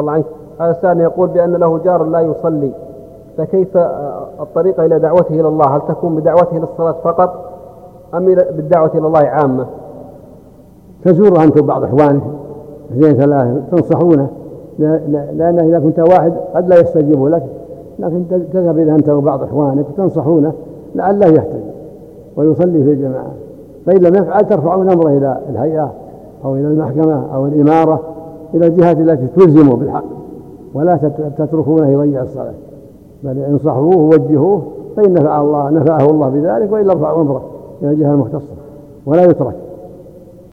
الله عنك هذا السائل يقول بأن له جار لا يصلي. فكيف الطريقة إلى دعوته إلى الله؟ هل تكون بدعوته للصلاة فقط أم بالدعوة إلى الله عامة؟ تزور أنت بعض إخوانك اثنين ثلاثة تنصحونه. لأن إذا كنت واحد قد لا يستجيب لك لكن تذهب إلى أنت وبعض إخوانك وتنصحونه لعله يهتدي ويصلي في الجماعة. فإن لم يفعل ترفعون أمره إلى الهيئة أو إلى المحكمة أو الإمارة. إلى الجهات التي تلزمه بالحق ولا تتركونه يضيع الصلاة. بل انصحوه ووجهوه فإن نفع الله نفعه الله بذلك وإلا ارفعوا أمره إلى الجهة المختصة. ولا يترك.